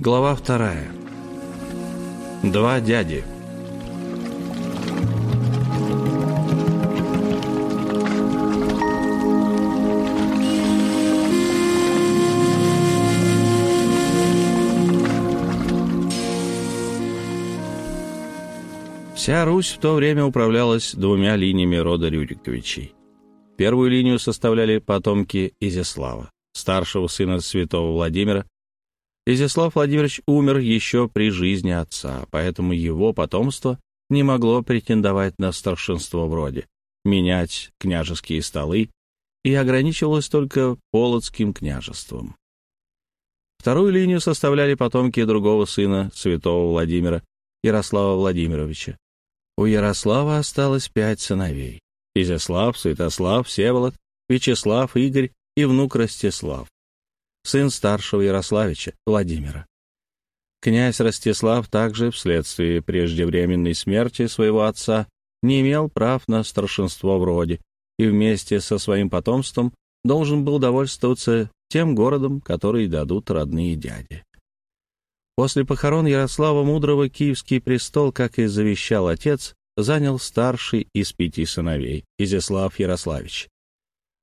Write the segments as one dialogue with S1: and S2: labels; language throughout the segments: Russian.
S1: Глава вторая. Два дяди. Вся Русь в то время управлялась двумя линиями рода Рюриковичей. Первую линию составляли потомки Изяслава, старшего сына святого Владимира. Изяслав Владимирович умер еще при жизни отца, поэтому его потомство не могло претендовать на старшинство в роде, менять княжеские столы и ограничивалось только Полоцким княжеством. Вторую линию составляли потомки другого сына святого Владимира, Ярослава Владимировича, у Ярослава осталось пять сыновей. Изяслав, Святослав, Всеволод, Вячеслав, Игорь и внук Ростислав, сын старшего Ярославича, Владимира. Князь Ростислав также, вследствие преждевременной смерти своего отца, не имел прав на старшинство в роде и вместе со своим потомством должен был довольствоваться тем городом, который дадут родные дяди. После похорон Ярослава Мудрого киевский престол, как и завещал отец, занял старший из пяти сыновей, Изяслав Ярославич.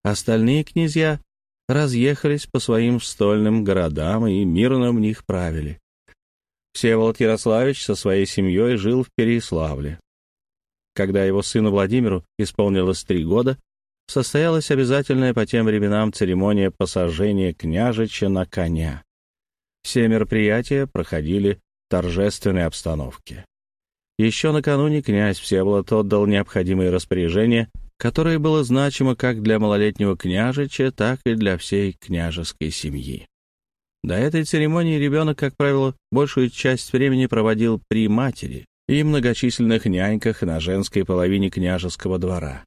S1: Остальные князья разъехались по своим стольным городам и мирно в них правили. Всеволод Ярославич со своей семьей жил в Переславле. Когда его сыну Владимиру исполнилось три года, состоялась обязательная по тем временам церемония посажения княжича на коня. Все мероприятия проходили в торжественной обстановке. Еще накануне князь Всеволод отдал необходимые распоряжения, которое было значимо как для малолетнего княжича, так и для всей княжеской семьи. До этой церемонии ребенок, как правило, большую часть времени проводил при матери и многочисленных няньках на женской половине княжеского двора.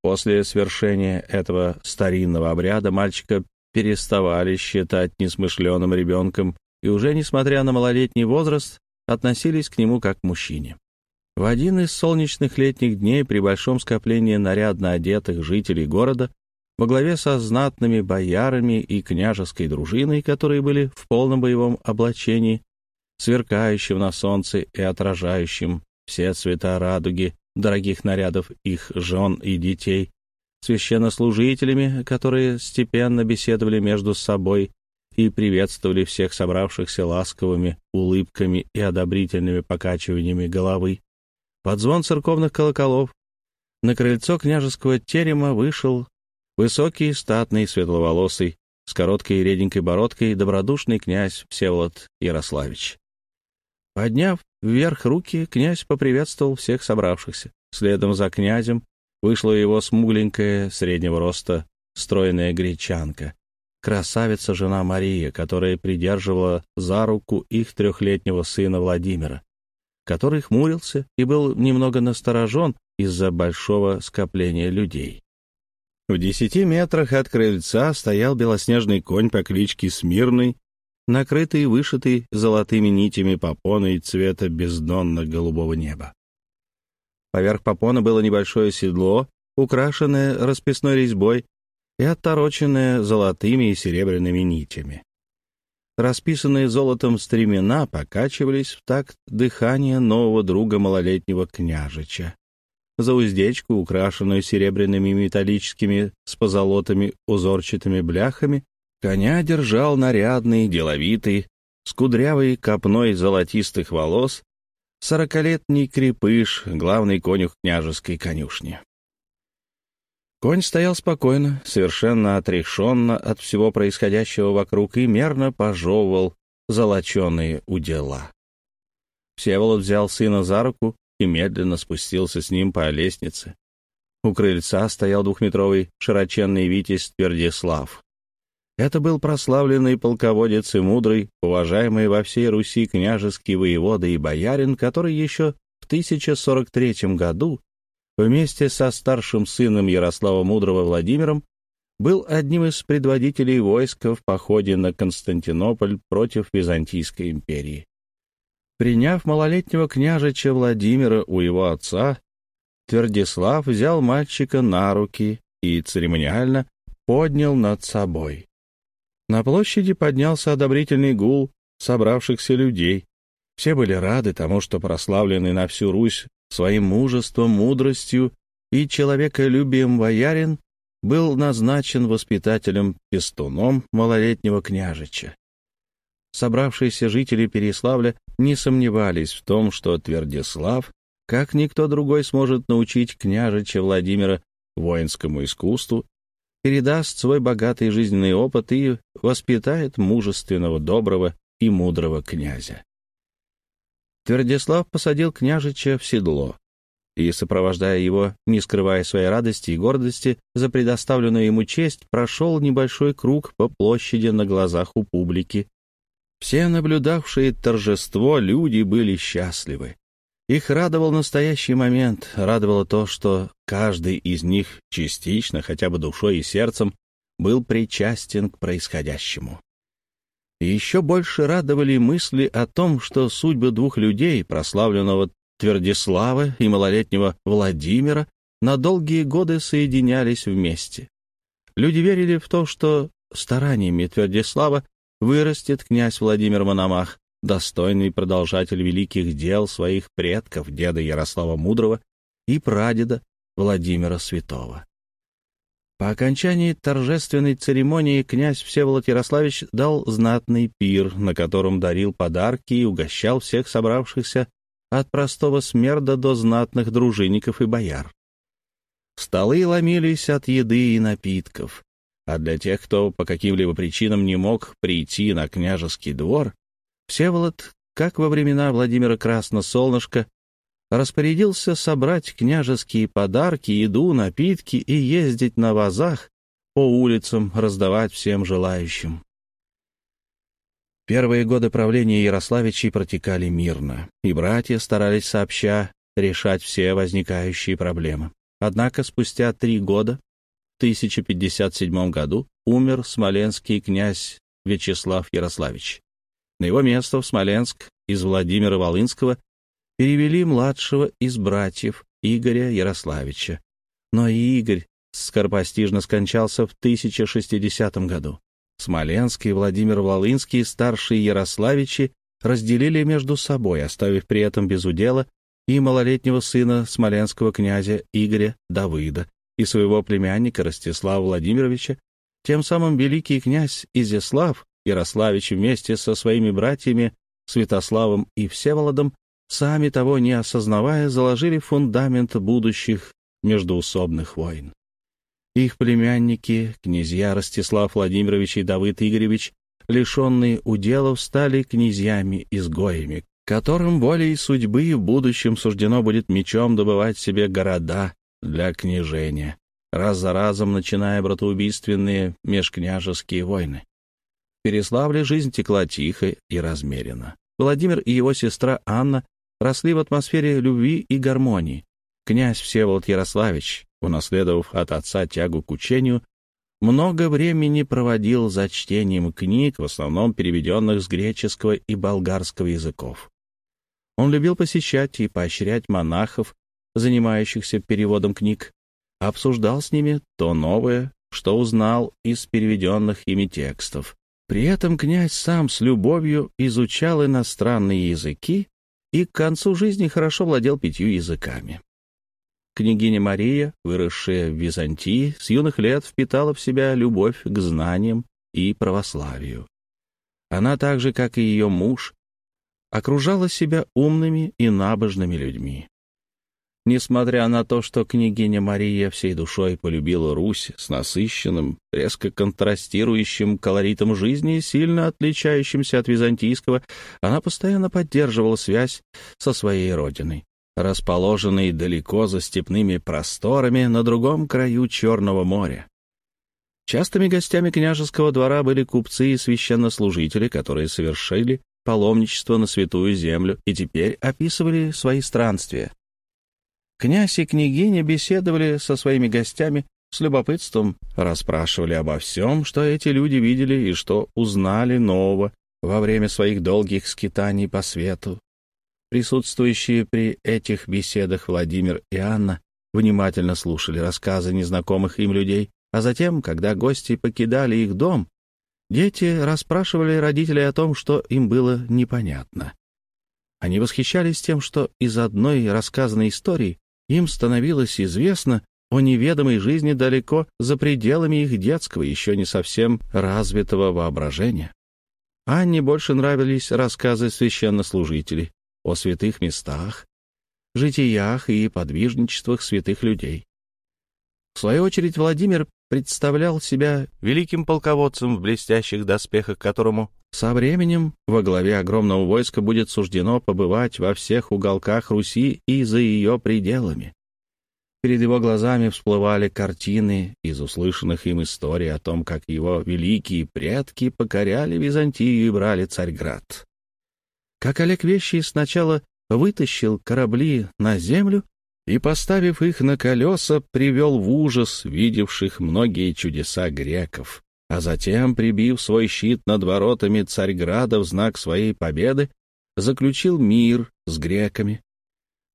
S1: После свершения этого старинного обряда мальчика переставали считать несмышленым ребенком и уже, несмотря на малолетний возраст, относились к нему как к мужчине. В один из солнечных летних дней при большом скоплении нарядно одетых жителей города во главе со знатными боярами и княжеской дружиной, которые были в полном боевом облачении, сверкающим на солнце и отражающим все цвета радуги дорогих нарядов их жен и детей, священнослужителями, которые степенно беседовали между собой и приветствовали всех собравшихся ласковыми улыбками и одобрительными покачиваниями головы. Под звон церковных колоколов на крыльцо княжеского терема вышел высокий, статный, светловолосый, с короткой реденькой бородкой добродушный князь Всеволод Ярославич. Подняв вверх руки, князь поприветствовал всех собравшихся. Следом за князем вышла его смугленькая, среднего роста, стройная гречанка, красавица жена Мария, которая придерживала за руку их трехлетнего сына Владимира, который хмурился и был немного насторожен из-за большого скопления людей. В десяти метрах от крыльца стоял белоснежный конь по кличке Смирный, накрытый и вышитый золотыми нитями попоной цвета бездонно-голубого неба. Поверх попона было небольшое седло, украшенное расписной резьбой и оттороченное золотыми и серебряными нитями. Расписанные золотом стремена покачивались в такт дыхания нового друга малолетнего княжича. За уздечку, украшенную серебряными металлическими с позолотами узорчатыми бляхами, коня держал нарядный, деловитый, с кудрявой копной золотистых волос сорокалетний крепыш, главный конюх княжеской конюшни. Конь стоял спокойно, совершенно отрешенно от всего происходящего вокруг и мерно пожевывал золоченые удила. Всеволод взял сына за руку и медленно спустился с ним по лестнице. У крыльца стоял двухметровый широченный витязь Твердислав. Это был прославленный полководец и мудрый, уважаемый во всей Руси княжеский воевода и боярин, который еще в 1043 году вместе со старшим сыном Ярослава Мудрого Владимиром был одним из предводителей войска в походе на Константинополь против Византийской империи. Приняв малолетнего княжича Владимира у его отца, Твердислав взял мальчика на руки и церемониально поднял над собой. На площади поднялся одобрительный гул, собравшихся людей. Все были рады тому, что прославленный на всю Русь своим мужеством, мудростью и человеколюбием боярин был назначен воспитателем-пестуном малолетнего княжича. Собравшиеся жители Переславля не сомневались в том, что Твердислав, как никто другой, сможет научить княжича Владимира воинскому искусству, передаст свой богатый жизненный опыт и воспитает мужественного, доброго и мудрого князя. Твердислав посадил княжича в седло и, сопровождая его, не скрывая своей радости и гордости за предоставленную ему честь, прошел небольшой круг по площади на глазах у публики. Все наблюдавшие торжество люди были счастливы. Их радовал настоящий момент, радовало то, что каждый из них частично, хотя бы душой и сердцем, был причастен к происходящему. Еще больше радовали мысли о том, что судьбы двух людей, прославленного Твердислава и малолетнего Владимира, на долгие годы соединялись вместе. Люди верили в то, что стараниями Твердислава вырастет князь Владимир Мономах, достойный продолжатель великих дел своих предков, деда Ярослава Мудрого и прадеда Владимира Святого. По окончании торжественной церемонии князь Всеволод Ярославич дал знатный пир, на котором дарил подарки и угощал всех собравшихся от простого смерда до знатных дружинников и бояр. Столы ломились от еды и напитков, а для тех, кто по каким-либо причинам не мог прийти на княжеский двор, Всеволод, как во времена Владимира Красносолнышка, распорядился собрать княжеские подарки, еду, напитки и ездить на вазах по улицам, раздавать всем желающим. Первые годы правления Ярославичей протекали мирно, и братья старались сообща решать все возникающие проблемы. Однако спустя три года, в 1057 году, умер смоленский князь Вячеслав Ярославич. На его место в Смоленск из Владимира Волынского перевели младшего из братьев Игоря Ярославича. Но и Игорь скоропостижно скончался в 1060 году. Смоленск и Владимир Волынский, старшие Ярославичи, разделили между собой, оставив при этом без удела и малолетнего сына смоленского князя Игоря Давыда и своего племянника Ростислава Владимировича, тем самым великий князь Изяслав Ярославич вместе со своими братьями Святославом и Всеволодом, сами того не осознавая, заложили фундамент будущих междуусобных войн. Их племянники, князья Ростислав Владимирович и Давыд Игоревич, лишенные уделов, стали князьями-изгоями, которым волей судьбы в будущем суждено будет мечом добывать себе города для княжения, раз за разом начиная братоубийственные межкняжеские войны. Переславле жизнь текла тихо и размеренно. Владимир и его сестра Анна росли в атмосфере любви и гармонии. Князь Всеволод Ярославич, унаследовав от отца тягу к учению, много времени проводил за чтением книг, в основном переведенных с греческого и болгарского языков. Он любил посещать и поощрять монахов, занимающихся переводом книг, обсуждал с ними то новое, что узнал из переведенных ими текстов, при этом князь сам с любовью изучал иностранные языки и к концу жизни хорошо владел пятью языками. Княгиня Мария, выросшая в Византии, с юных лет впитала в себя любовь к знаниям и православию. Она так же, как и ее муж, окружала себя умными и набожными людьми. Несмотря на то, что княгиня Мария всей душой полюбила Русь с насыщенным, резко контрастирующим колоритом жизни, сильно отличающимся от византийского, она постоянно поддерживала связь со своей родиной, расположенной далеко за степными просторами на другом краю Черного моря. Частыми гостями княжеского двора были купцы и священнослужители, которые совершили паломничество на святую землю и теперь описывали свои странствия. Князь и княгиня беседовали со своими гостями, с любопытством расспрашивали обо всем, что эти люди видели и что узнали нового во время своих долгих скитаний по свету. Присутствующие при этих беседах Владимир и Анна внимательно слушали рассказы незнакомых им людей, а затем, когда гости покидали их дом, Дети расспрашивали родителей о том, что им было непонятно. Они восхищались тем, что из одной рассказанной истории им становилось известно о неведомой жизни далеко за пределами их детского, еще не совсем развитого воображения. Анне больше нравились рассказы священнослужителей о святых местах, житиях и подвижничествах святых людей. В свою очередь Владимир представлял себя великим полководцем в блестящих доспехах, которому со временем во главе огромного войска будет суждено побывать во всех уголках Руси и за ее пределами. Перед его глазами всплывали картины из услышанных им историй о том, как его великие предки покоряли Византию и брали Царьград. Как Олег Вещий сначала вытащил корабли на землю и, поставив их на колеса, привел в ужас видевших многие чудеса греков, а затем, прибив свой щит над воротами Царьграда в знак своей победы, заключил мир с греками,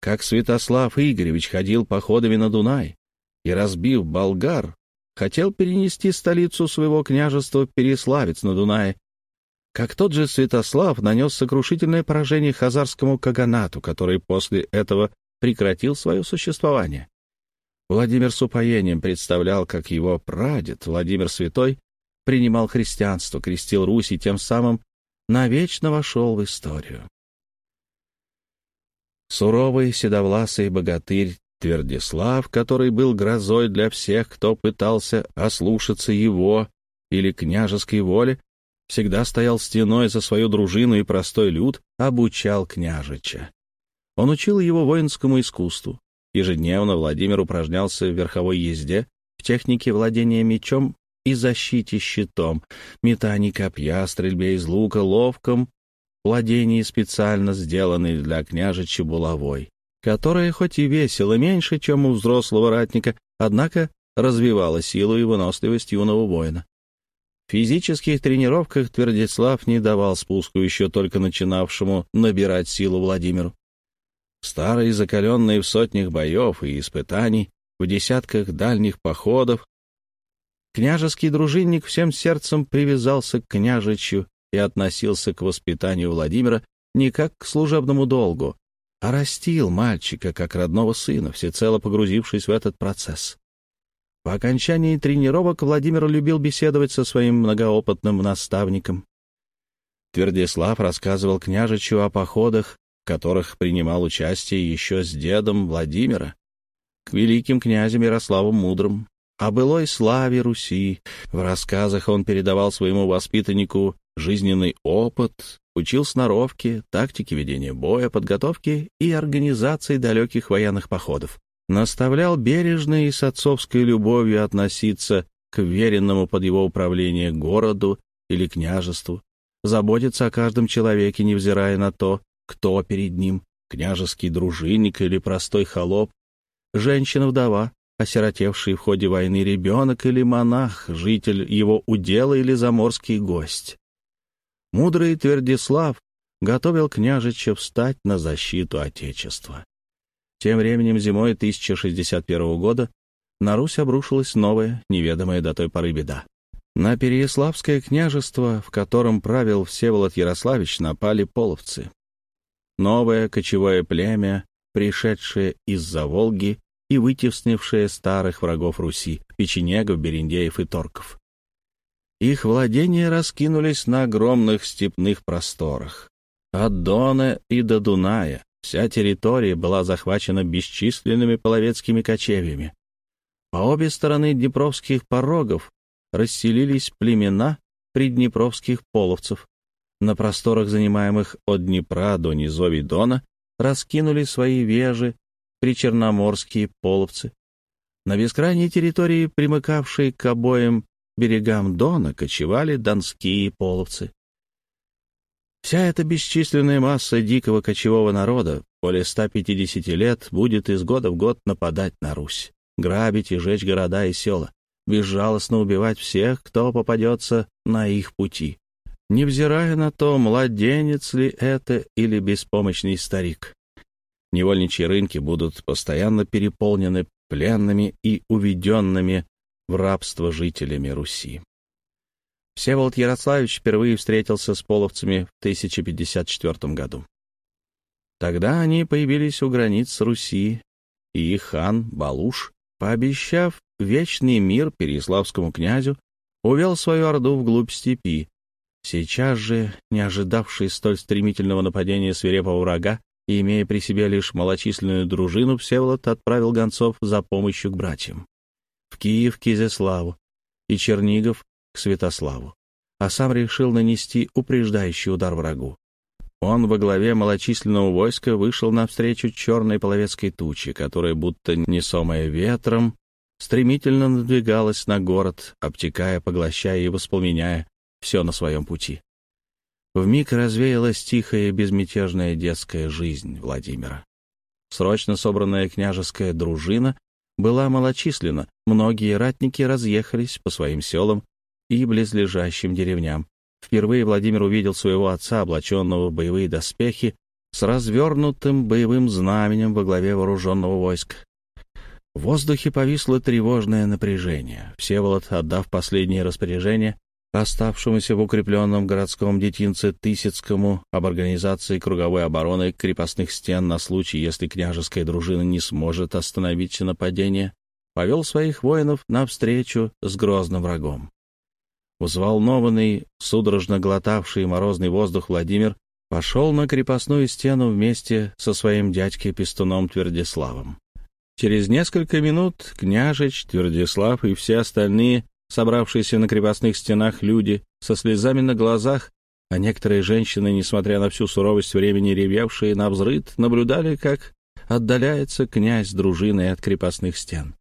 S1: как Святослав Игоревич ходил походами на Дунай и, разбив болгар, хотел перенести столицу своего княжества Переславец на Дунае, как тот же Святослав нанес сокрушительное поражение хазарскому каганату, который после этого прекратил свое существование. Владимир с упоением представлял, как его прадед Владимир Святой принимал христианство, крестил Русь и тем самым навечно вошел в историю. Суровый седовласый богатырь Твердислав, который был грозой для всех, кто пытался ослушаться его или княжеской воли, всегда стоял стеной за свою дружину и простой люд обучал княжича. Он учил его воинскому искусству. Ежедневно Владимир упражнялся в верховой езде, в технике владения мечом и защите щитом, метании копья, стрельбе из лука, ловком владении, специально сделанной для княжича булавой, которая хоть и весила меньше, чем у взрослого ратника, однако развивала силу и выносливость юного воина. В физических тренировках Твердислав не давал спуску еще только начинавшему набирать силу Владимиру. Старый, закаленный в сотнях боев и испытаний, в десятках дальних походов, княжеский дружинник всем сердцем привязался к княжичу и относился к воспитанию Владимира не как к служебному долгу, а растил мальчика как родного сына, всецело погрузившись в этот процесс. По окончании тренировок Владимир любил беседовать со своим многоопытным наставником. Твердислав рассказывал княжичу о походах, которых принимал участие еще с дедом Владимира, к великим князям Ярославу Мудрым, о былой славе Руси. В рассказах он передавал своему воспитаннику жизненный опыт, учил сноровке, тактике ведения боя, подготовки и организации далеких военных походов. Наставлял бережно и с отцовской любовью относиться к веренному под его управление городу или княжеству, заботиться о каждом человеке, невзирая на то, кто перед ним, княжеский дружинник или простой холоп, женщина-вдова, осиротевший в ходе войны ребенок или монах, житель его удела или заморский гость. Мудрый Твердислав готовил княжича встать на защиту Отечества. Тем временем зимой 1061 года на Русь обрушилась новая, неведомая до той поры беда. На Переяславское княжество, в котором правил Всеволод Ярославич, напали половцы. Новое кочевое племя, пришедшее из-за Волги и вытеснившее старых врагов Руси, печенегов, бериндеев и торков. Их владения раскинулись на огромных степных просторах. От Дона и до Дуная вся территория была захвачена бесчисленными половецкими кочевьями. По обе стороны Днепровских порогов расселились племена приднепровских половцев. На просторах, занимаемых от Днепра до низовий Дона, раскинули свои вежи причерноморские половцы. На бескрайней территории, примыкавшей к обоим берегам Дона кочевали донские половцы. Вся эта бесчисленная масса дикого кочевого народа более 150 лет будет из года в год нападать на Русь, грабить и жечь города и села, безжалостно убивать всех, кто попадется на их пути, невзирая на то, младенец ли это или беспомощный старик. Невольничьи рынки будут постоянно переполнены пленными и уведенными в рабство жителями Руси. Всеволод Ярославич впервые встретился с половцами в 1054 году. Тогда они появились у границ Руси, и хан Балуш, пообещав вечный мир Переяславскому князю, увел свою орду вглубь степи. Сейчас же, не ожидавший столь стремительного нападения свирепого врага и имея при себе лишь малочисленную дружину, Всеволод отправил гонцов за помощью к братьям. В Киев к Изяславу и Чернигов к Святославу, а сам решил нанести упреждающий удар врагу. Он во главе малочисленного войска вышел навстречу черной половецкой тучи, которая, будто несомая ветром, стремительно надвигалась на город, обтекая, поглощая и воспламеняя все на своем пути. Вмиг развеялась тихая безмятежная детская жизнь Владимира. Срочно собранная княжеская дружина была малочисленна, многие ратники разъехались по своим селам и близлежащим деревням. Впервые Владимир увидел своего отца, облаченного в боевые доспехи, с развернутым боевым знаменем во главе вооруженного войска. В воздухе повисло тревожное напряжение. Всеволод, отдав последние распоряжения, оставшемуся в укрепленном городском детинце Тысяцкому об организации круговой обороны крепостных стен на случай, если княжеская дружина не сможет остановить нападение, повел своих воинов навстречу с грозным врагом. Взволнованный, судорожно глотавший морозный воздух Владимир пошел на крепостную стену вместе со своим дядькой-пестуном Твердиславом. Через несколько минут княжич, Твердислав и все остальные собравшиеся на крепостных стенах люди со слезами на глазах, а некоторые женщины, несмотря на всю суровость времени ревевшие на взрыд, наблюдали, как отдаляется князь с дружиной от крепостных стен.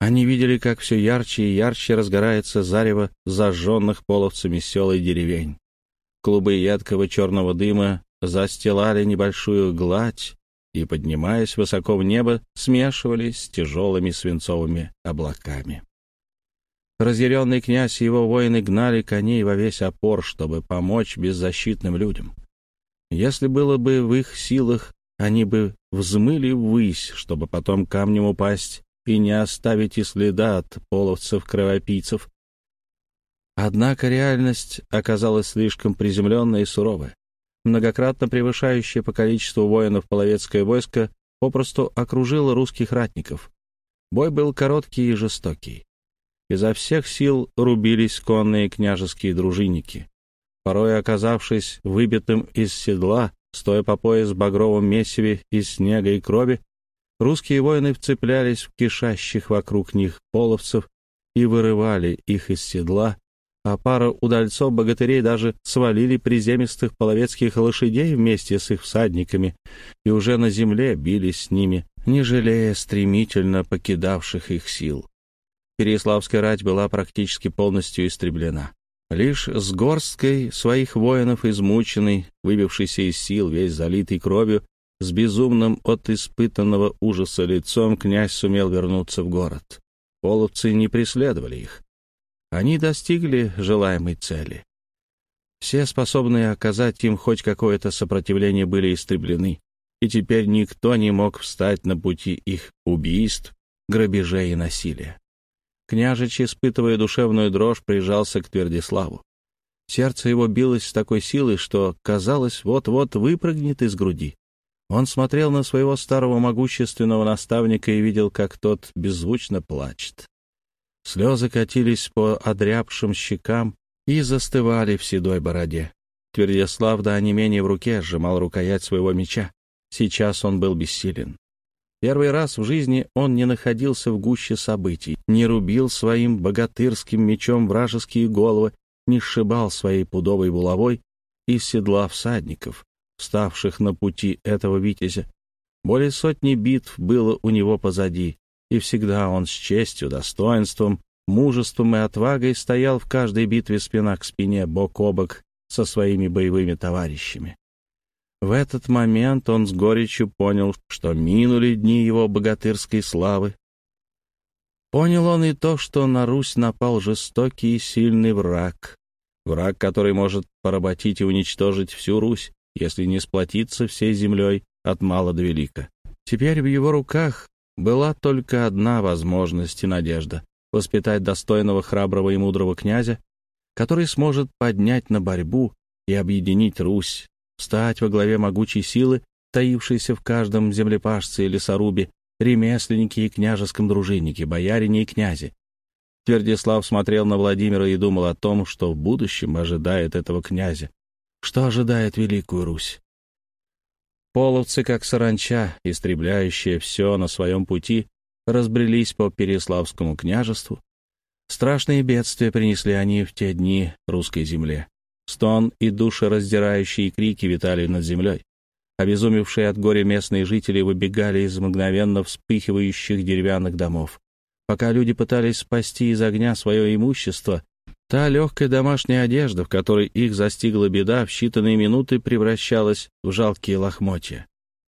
S1: Они видели, как все ярче и ярче разгорается зарево зажженных половцами сел и деревень. Клубы едкого черного дыма застилали небольшую гладь и, поднимаясь высоко в небо, смешивались с тяжелыми свинцовыми облаками. Разъяренный князь и его воины гнали коней во весь опор, чтобы помочь беззащитным людям. Если было бы в их силах, они бы взмыли ввысь, чтобы потом камнем упасть и не оставить и следа от половцев-кровопийцев. Однако реальность оказалась слишком приземленной и суровой. Многократно превышающее по количеству воинов половецкое войско попросту окружило русских ратников. Бой был короткий и жестокий. Изо всех сил рубились конные княжеские дружинники. Порой оказавшись выбитым из седла, стоя по пояс в багровом месиве из снега и крови, русские воины вцеплялись в кишащих вокруг них половцев и вырывали их из седла, а пара удальцов-богатырей даже свалили приземистых половецких лошадей вместе с их всадниками и уже на земле бились с ними, не жалея стремительно покидавших их сил. Переяславская рать была практически полностью истреблена. Лишь с горсткой своих воинов, измученный, выбившийся из сил, весь залитый кровью, с безумным от испытанного ужаса лицом князь сумел вернуться в город. Половцы не преследовали их. Они достигли желаемой цели. Все способные оказать им хоть какое-то сопротивление были истреблены, и теперь никто не мог встать на пути их убийств, грабежей и насилия. Княжич, испытывая душевную дрожь, прижался к Твердиславу. Сердце его билось с такой силой, что, казалось, вот-вот выпрыгнет из груди. Он смотрел на своего старого могущественного наставника и видел, как тот беззвучно плачет. Слезы катились по одрябшим щекам и застывали в седой бороде. Твердислав до онемения в руке сжимал рукоять своего меча. Сейчас он был бессилен. Первый раз в жизни он не находился в гуще событий, не рубил своим богатырским мечом вражеские головы, не сшибал своей пудовой булавой из седла всадников, вставших на пути этого витязя. Более сотни битв было у него позади, и всегда он с честью, достоинством, мужеством и отвагой стоял в каждой битве спина к спине, бок о бок со своими боевыми товарищами. В этот момент он с горечью понял, что минули дни его богатырской славы. Понял он и то, что на Русь напал жестокий и сильный враг. Враг, который может поработить и уничтожить всю Русь, если не сплотиться всей землей от мала до велика. Теперь в его руках была только одна возможность и надежда — воспитать достойного, храброго и мудрого князя который сможет поднять на борьбу и объединить Русь, стать во главе могучей силы, таившейся в каждом землепашце и лесорубе, ремесленнике и княжеском дружиннике, боярине и князе. Твердислав смотрел на Владимира и думал о том, что в будущем ожидает этого князя, что ожидает Великую Русь. Половцы, как саранча, истребляющие все на своем пути, разбрелись по Переславскому княжеству. Страшные бедствия принесли они в те дни русской земле. Стон и душераздирающие крики витали над землей. Обезумевшие от горя местные жители выбегали из мгновенно вспыхивающих деревянных домов. Пока люди пытались спасти из огня свое имущество, та легкая домашняя одежда, в которой их застигла беда, в считанные минуты превращалась в жалкие лохмотья.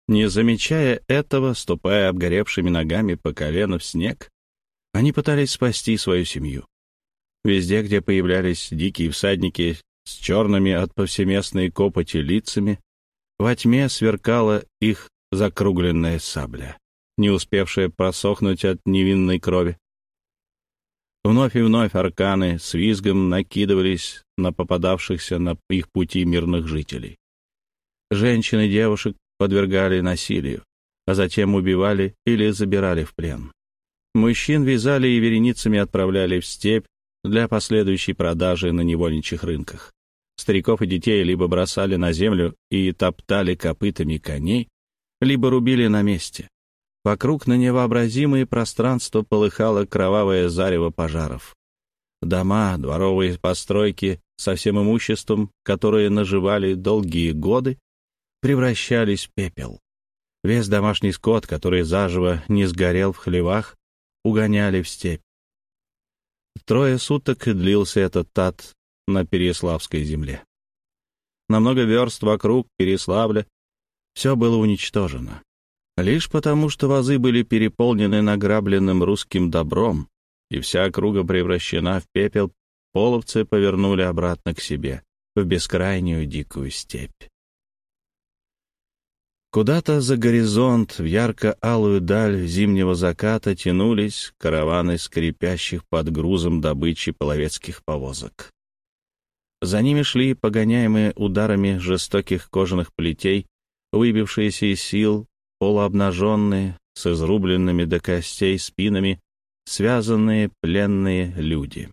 S1: Не замечая этого, ступая обгоревшими ногами по колено в снег, они пытались спасти свою семью. Везде, где появлялись дикие всадники с черными от повсеместной копоти лицами, во тьме сверкала их закругленная сабля, не успевшая просохнуть от невинной крови. Вновь и вновь арканы с визгом накидывались на попадавшихся на их пути мирных жителей. Женщин и девушек подвергали насилию, а затем убивали или забирали в плен. Мужчин вязали и вереницами отправляли в степь для последующей продажи на невольничьих рынках. Стариков и детей либо бросали на землю и топтали копытами коней, либо рубили на месте. Вокруг на невообразимое пространство полыхало кровавое зарево пожаров. Дома, дворовые постройки со всем имуществом, которые наживали долгие годы, превращались в пепел. Весь домашний скот, который заживо не сгорел в хлевах, угоняли в степь. Трое суток длился этот тат на Переславской земле. На много верст вокруг Переславля все было уничтожено. Лишь потому, что вазы были переполнены награбленным русским добром, и вся округа превращена в пепел, половцы повернули обратно к себе, в бескрайнюю дикую степь. Куда-то за горизонт, в ярко-алую даль зимнего заката тянулись караваны скрипящих под грузом добычи половецких повозок. За ними шли погоняемые ударами жестоких кожаных плетей, выбившиеся из сил, полуобнаженные, с изрубленными до костей спинами, связанные пленные люди.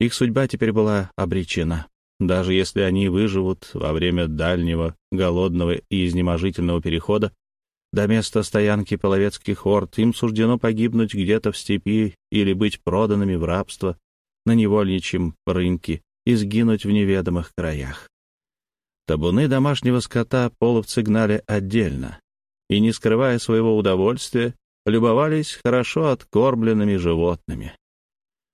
S1: Их судьба теперь была обречена. Даже если они выживут во время дальнего, голодного и изнеможительного перехода до места стоянки половецких орд, им суждено погибнуть где-то в степи или быть проданными в рабство на невольничьем рынке и сгинуть в неведомых краях. Табуны домашнего скота половцы гнали отдельно и, не скрывая своего удовольствия, любовались хорошо откормленными животными.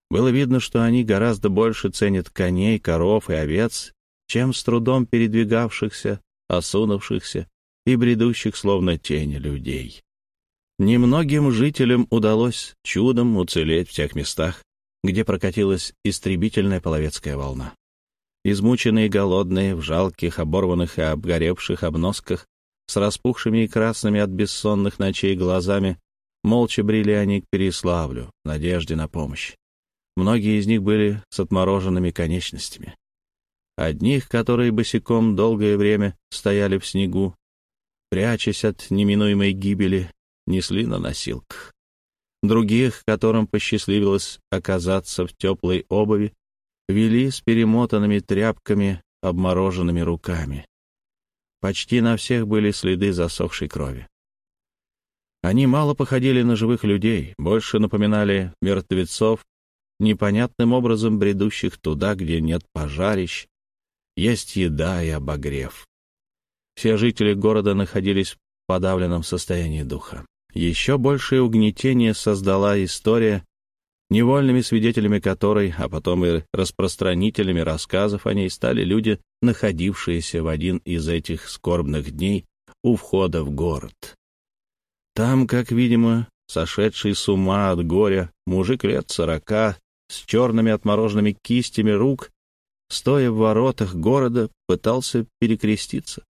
S1: Было видно, что они гораздо больше ценят коней, коров и овец, чем с трудом передвигавшихся, осунувшихся и бредущих словно тени людей. Немногим жителям удалось чудом уцелеть в тех местах, где прокатилась истребительная половецкая волна. Измученные, голодные, в жалких, оборванных и обгоревших обносках, с распухшими и красными от бессонных ночей глазами, молча брели они к Переславлю надежде на помощь. Многие из них были с отмороженными конечностями. Одних, которые босиком долгое время стояли в снегу, прячась от неминуемой гибели, несли на носилках. Других, которым посчастливилось оказаться в теплой обуви, вели с перемотанными тряпками, обмороженными руками. Почти на всех были следы засохшей крови. Они мало походили на живых людей, больше напоминали мертвецов, непонятным образом бредущих туда, где нет пожарищ, есть еда и обогрев. Все жители города находились в подавленном состоянии духа. Еще большее угнетение создала история, невольными свидетелями которой, а потом и распространителями рассказов о ней стали люди, находившиеся в один из этих скорбных дней у входа в город. Там, как видимо, сошедший с ума от горя, мужик лет сорока, с черными отмороженными кистями рук, стоя в воротах города, пытался перекреститься.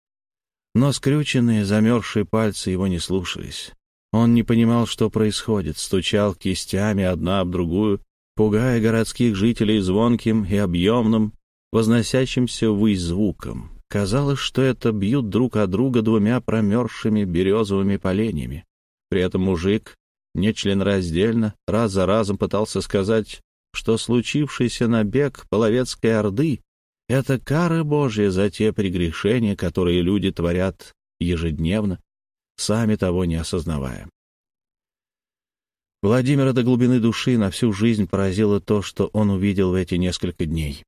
S1: Но скрюченные, замерзшие пальцы его не слушались. Он не понимал, что происходит, стучал кистями одна об другую пугая городских жителей звонким и объемным, возносящимся ввысь звуком. Казалось, что это бьют друг о друга двумя промерзшими березовыми поленьями. При этом мужик нечленораздельно раз за разом пытался сказать, что случившийся набег половецкой орды — это кара Божья за те прегрешения, которые люди творят ежедневно, сами того не осознавая. Владимира до глубины души на всю жизнь поразило то, что он увидел в эти несколько дней.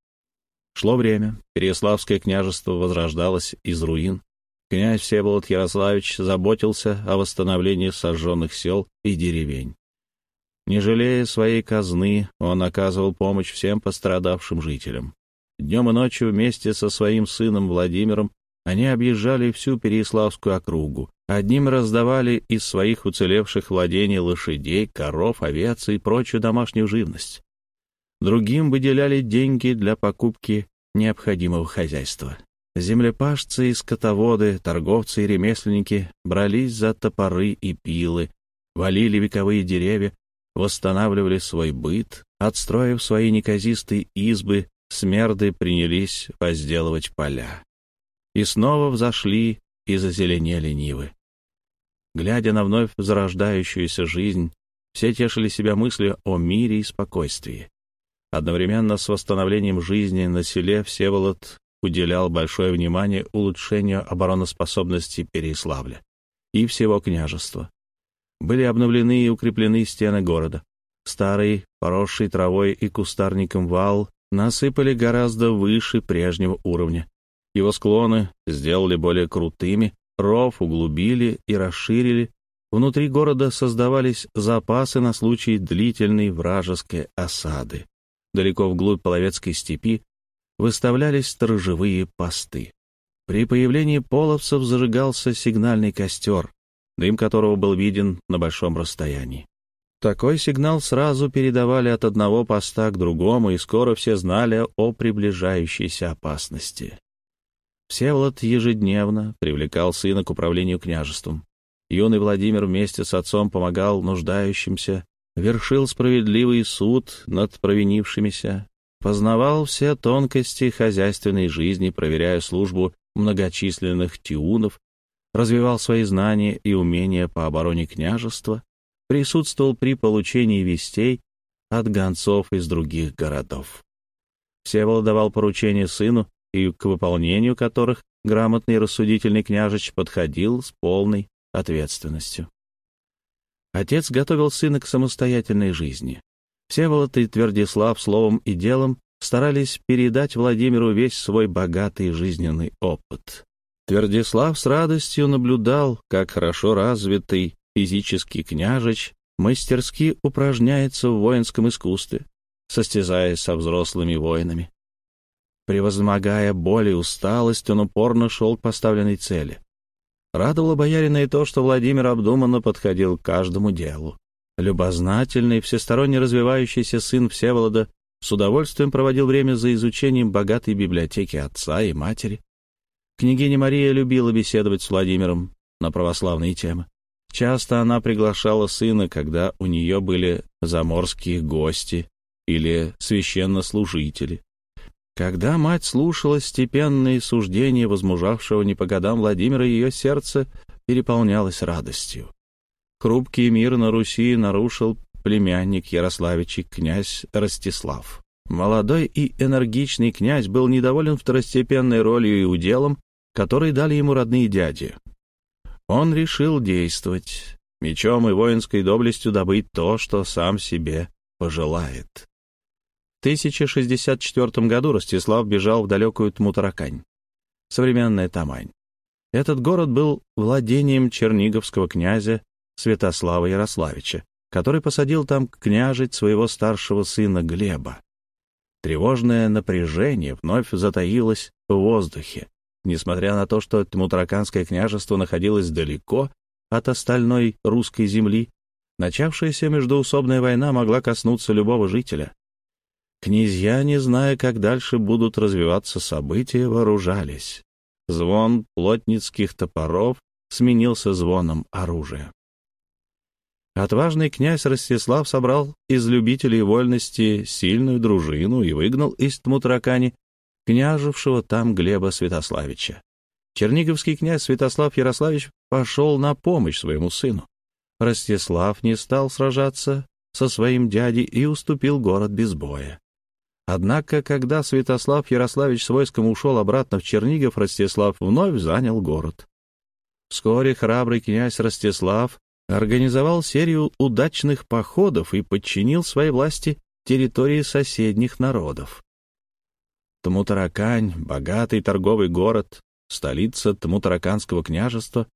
S1: Шло время, Переяславское княжество возрождалось из руин. Князь Всеволод Ярославич заботился о восстановлении сожженных сел и деревень. Не жалея своей казны, он оказывал помощь всем пострадавшим жителям. Днем и ночью вместе со своим сыном Владимиром они объезжали всю Переяславскую округу, Одним раздавали из своих уцелевших владений лошадей, коров, овец и прочую домашнюю живность. Другим выделяли деньги для покупки необходимого хозяйства. Землепашцы и скотоводы, торговцы и ремесленники брались за топоры и пилы, валили вековые деревья, восстанавливали свой быт, отстроив свои неказистые избы, смерды принялись возделывать поля. И снова взошли и зазеленели нивы. Глядя на вновь зарождающуюся жизнь, все тешили себя мыслью о мире и спокойствии. Одновременно с восстановлением жизни на селе Всеволод уделял большое внимание улучшению обороноспособности Переиславля и всего княжества. Были обновлены и укреплены стены города. Старый, поросший травой и кустарником вал насыпали гораздо выше прежнего уровня. Его склоны сделали более крутыми, ров углубили и расширили. Внутри города создавались запасы на случай длительной вражеской осады. Далеко вглубь Половецкой степи выставлялись сторожевые посты. При появлении половцев зажигался сигнальный костер, дым которого был виден на большом расстоянии. Такой сигнал сразу передавали от одного поста к другому, и скоро все знали о приближающейся опасности. Всеволод ежедневно привлекал сына к управлению княжеством. Юный Владимир вместе с отцом помогал нуждающимся, вершил справедливый суд над провинившимися, познавал все тонкости хозяйственной жизни, проверяя службу многочисленных тиунов, развивал свои знания и умения по обороне княжества, присутствовал при получении вестей от гонцов из других городов. Всеволод давал поручение сыну и к выполнению которых грамотный и рассудительный княжич подходил с полной ответственностью. Отец готовил сына к самостоятельной жизни. Всеволод и Твердислав словом и делом старались передать Владимиру весь свой богатый жизненный опыт. Твердислав с радостью наблюдал, как хорошо развитый физический княжич мастерски упражняется в воинском искусстве, состязаясь со взрослыми воинами. Превозмогая боль и усталость, он упорно шел к поставленной цели. Радовало боярина и то, что Владимир обдуманно подходил к каждому делу. Любознательный, всесторонне развивающийся сын Всеволода с удовольствием проводил время за изучением богатой библиотеки отца и матери. Княгиня Мария любила беседовать с Владимиром на православные темы. Часто она приглашала сына, когда у нее были заморские гости или священнослужители. Когда мать слушала степенные суждения возмужавшего не по годам Владимира, ее сердце переполнялось радостью. Хрупкий мир на Руси нарушил племянник Ярославичи, князь Ростислав. Молодой и энергичный князь был недоволен второстепенной ролью и уделом, который дали ему родные дяди. Он решил действовать, мечом и воинской доблестью добыть то, что сам себе пожелает. 1064 году Ростислав бежал в далекую Тмутаракань, современная Тамань. Этот город был владением черниговского князя Святослава Ярославича, который посадил там княжить своего старшего сына Глеба. Тревожное напряжение вновь затаилось в воздухе. Несмотря на то, что Тмутараканское княжество находилось далеко от остальной русской земли, начавшаяся междоусобная война могла коснуться любого жителя. Князья, не зная, как дальше будут развиваться события, вооружались. Звон плотницких топоров сменился звоном оружия. Отважный князь Ростислав собрал из любителей вольности сильную дружину и выгнал из Тмутаракани княжевшего там Глеба Святославича. Черниговский князь Святослав Ярославич пошел на помощь своему сыну. Ростислав не стал сражаться со своим дядей и уступил город без боя. Однако, когда Святослав Ярославич с войском ушел обратно в Чернигов, Ростислав вновь занял город. Вскоре храбрый князь Ростислав организовал серию удачных походов и подчинил своей власти территории соседних народов. Тмутаракань, богатый торговый город, столица Тмутараканского княжества,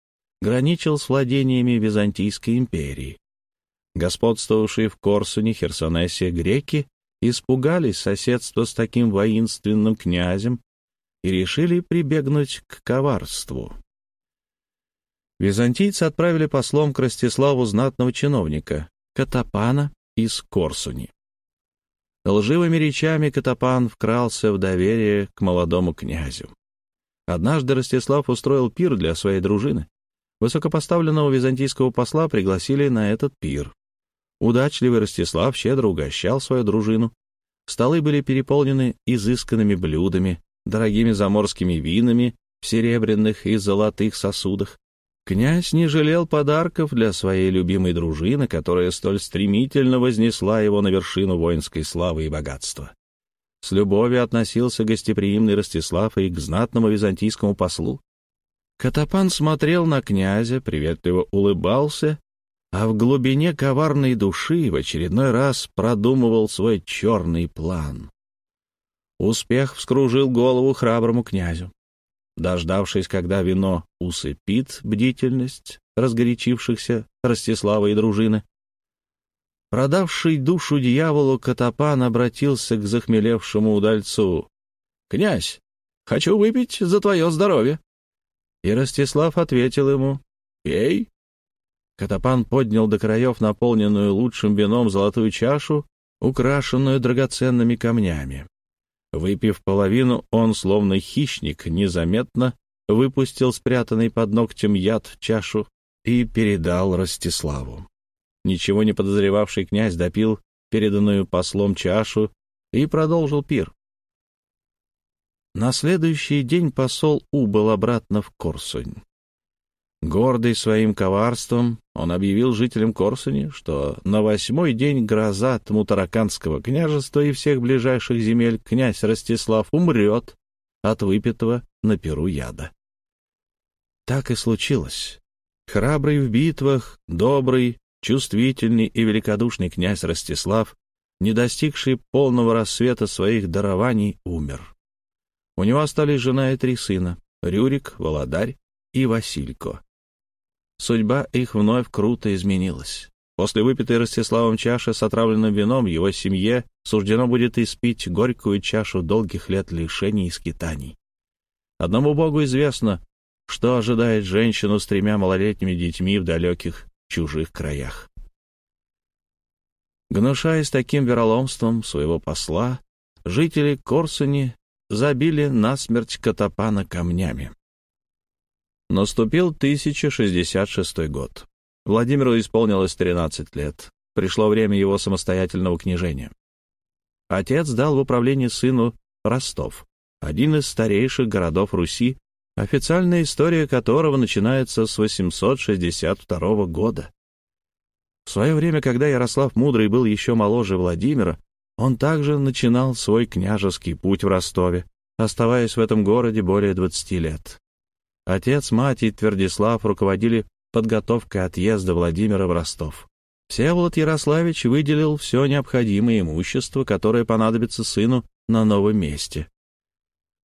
S1: граничил с владениями Византийской империи. Господствовавшие в Корсуне, Херсонесе греки испугались соседства с таким воинственным князем и решили прибегнуть к коварству. Византийцы отправили послом к Ростиславу знатного чиновника, Катапана из Корсуни. Лживыми речами Катапан вкрался в доверие к молодому князю. Однажды Ростислав устроил пир для своей дружины. Высокопоставленного византийского посла пригласили на этот пир. Удачливый Ростислав щедро угощал свою дружину. Столы были переполнены изысканными блюдами, дорогими заморскими винами в серебряных и золотых сосудах. Князь не жалел подарков для своей любимой дружины, которая столь стремительно вознесла его на вершину воинской славы и богатства. С любовью относился гостеприимный Ростислав и к знатному византийскому послу. Катапан смотрел на князя, приветливо улыбался, а в глубине коварной души в очередной раз продумывал свой черный план. Успех вскружил голову храброму князю. Дождавшись, когда вино усыпит бдительность разгорячившихся Ростислава и дружины, продавший душу дьяволу Катапан обратился к захмелевшему удальцу. «Князь, хочу выпить за твое здоровье». И Ростислав ответил ему, «Пей». Катапан поднял до краев наполненную лучшим вином золотую чашу, украшенную драгоценными камнями. Выпив половину, он, словно хищник, незаметно выпустил спрятанный под ногтем яд в чашу и передал Ростиславу. Ничего не подозревавший князь допил переданную послом чашу и продолжил пир. На следующий день посол убыл обратно в Корсунь. Гордый своим коварством, он объявил жителям Корсуни, что на восьмой день гроза Тмутараканского княжества и всех ближайших земель князь Ростислав умрет от выпитого на перу яда. Так и случилось. Храбрый в битвах, добрый, чувствительный и великодушный князь Ростислав, не достигший полного рассвета своих дарований, умер. У него остались жена и три сына — Рюрик, Володарь и Василько. Судьба их вновь круто изменилась. После выпитой Ростиславом чаши с отравленным вином его семье суждено будет испить горькую чашу долгих лет лишений и скитаний. Одному Богу известно, что ожидает женщину с тремя малолетними детьми в далеких чужих краях. Гнушаясь таким вероломством своего посла, жители Корсуни забили насмерть Катапана камнями. Наступил 1066 год. Владимиру исполнилось 13 лет. Пришло время его самостоятельного княжения. Отец дал в управление сыну Ростов, один из старейших городов Руси, официальная история которого начинается с 862 года. В свое время, когда Ярослав Мудрый был еще моложе Владимира, он также начинал свой княжеский путь в Ростове, оставаясь в этом городе более 20 лет. Отец, мать и Твердислав руководили подготовкой отъезда Владимира в Ростов. Всеволод Ярославич выделил все необходимое имущество, которое понадобится сыну на новом месте.